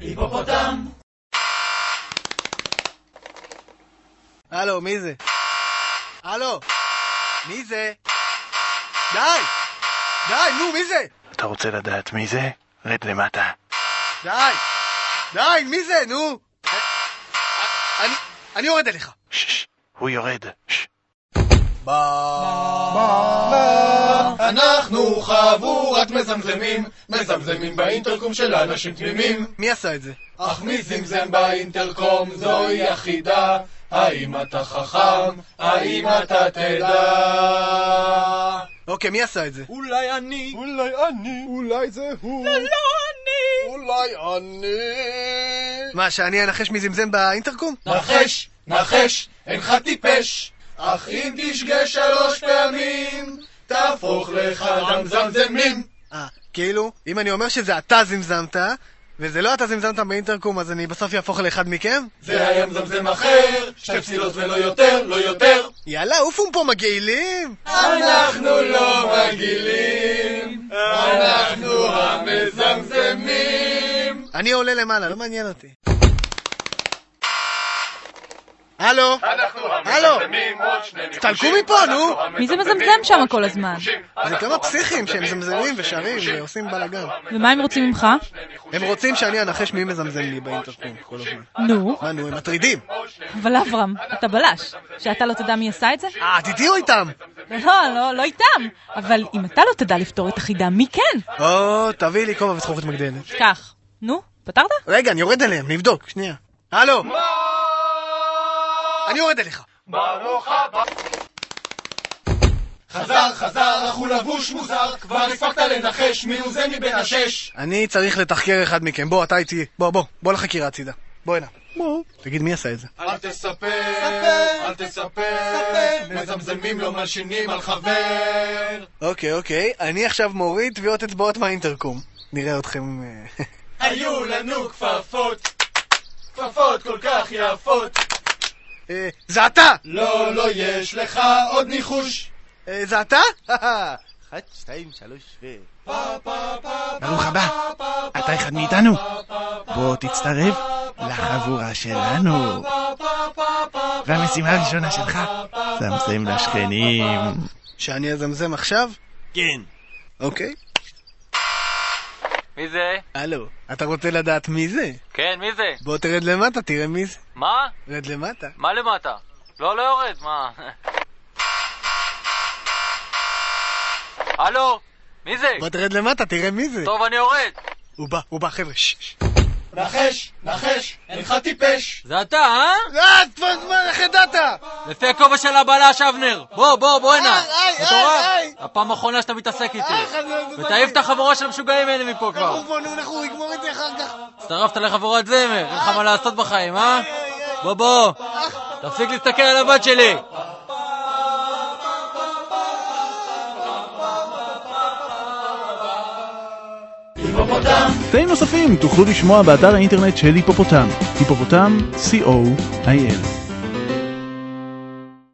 היפופוטם! הלו, מי זה? הלו, מי זה? די! די, נו, מי זה? אתה רוצה לדעת מי זה? רד למטה. די! די, מי זה, נו? אני, אני יורד אליך. ששש, הוא יורד. ששש. אנחנו חבורת מזמזמים, מזמזמים באינטרקום של אנשים תמימים. מי עשה את זה? אך מי זמזם באינטרקום זוהי החידה, האם אתה חכם, האם אתה תדע. אוקיי, מי עשה את זה? אולי אני, אולי אני. אולי זה הוא. לא אני. אולי אני. מה, שאני אנחש מי זמזם באינטרקום? נחש, נחש, אינך טיפש, אך אם תשגה שלוש פעמים, תהפוך לאחד המזמזמים. אה, כאילו, אם אני אומר שזה אתה זמזמת, וזה לא אתה זמזמת באינטרקום, אז אני בסוף יהפוך לאחד מכם? זה היה מזמזם אחר, שתי פסילות ולא יותר, לא יותר. יאללה, עופו פה מגעילים! אנחנו לא מגעילים, אנחנו המזמזמים. אני עולה למעלה, לא מעניין אותי. הלו? הלו? תסתלקו מפה, נו. מי זה מזמזם שם כל הזמן? זה כמה פסיכים שהם מזמזמים ושרים. ועושים בלאגן. ומה הם רוצים ממך? הם רוצים שאני אנחש מי מזמזם לי באינטרקום כל הזמן. נו, מה נו, הם מטרידים. אבל אברהם, אתה בלש. שאתה לא תדע מי עשה את זה? אה, תהיו איתם! לא, לא, לא איתם. אבל אם אתה לא תדע לפתור את החידה, מי כן? או, תביאי לי כובע וזכוכית מגדלת. קח. נו, פתרת? רגע, אני יורד אליהם, נבדוק, שנייה. הלו! אני יורד אליך. ברוך הבא. חזר, חזר, אך הוא לבוש מוזר, כבר הספקת לנחש מי הוא זה מבין השש. אני צריך לתחקר אחד מכם. בוא, אתה איתי. בוא, בוא, בוא לחקירה הצידה. בוא הנה. בוא. תגיד, מי עשה את זה? אל תספר, אל תספר, מזמזמים לא מלשינים על חבר. אוקיי, אוקיי. אני עכשיו מוריד טביעות אצבעות מהאינטרקום. נראה אתכם... אה, היו לנו כפפות, כפפות כל כך יפות. אה, זה אתה! לא, לא, יש לך עוד ניחוש. אה, זה אתה? אחת, שתיים, שלוש ו... ברוך הבא. אתה אחד מאיתנו. בוא תצטרף לחבורה שלנו. והמשימה הראשונה שלך, זמזם לשכנים. שאני אזמזם עכשיו? כן. אוקיי. מי זה? הלו, אתה רוצה לדעת מי זה? כן, מי זה? בוא תרד למטה, תראה מי זה. מה? רד למטה. מה למטה? לא, לא יורד, מה? הלו? מי זה? בוא תרד למטה, תראה מי זה. טוב, אני יורד. הוא בא, הוא בא, חבר'ה. נחש, נחש, אינך טיפש. זה אתה, אה? אה, כבר זמן, איך ידעת? לפי הכובע של הבלש, אבנר. בוא, בוא, בוא הנה. איי, איי, מטורף. איי. הפעם האחרונה שאתה מתעסק איתי. אה, ותעיף את. החבורה של המשוגעים האלה מפה כבר. אנחנו נגמור את זה אחר כך. הצטרפת לחבורת זמר, אין לך מה לעשות בחיים, אה? בוא, בוא. תפסיק להסתכל על הבת שלי. קטעים נוספים תוכלו לשמוע באתר האינטרנט של היפופוטם, היפופוטם, co.il.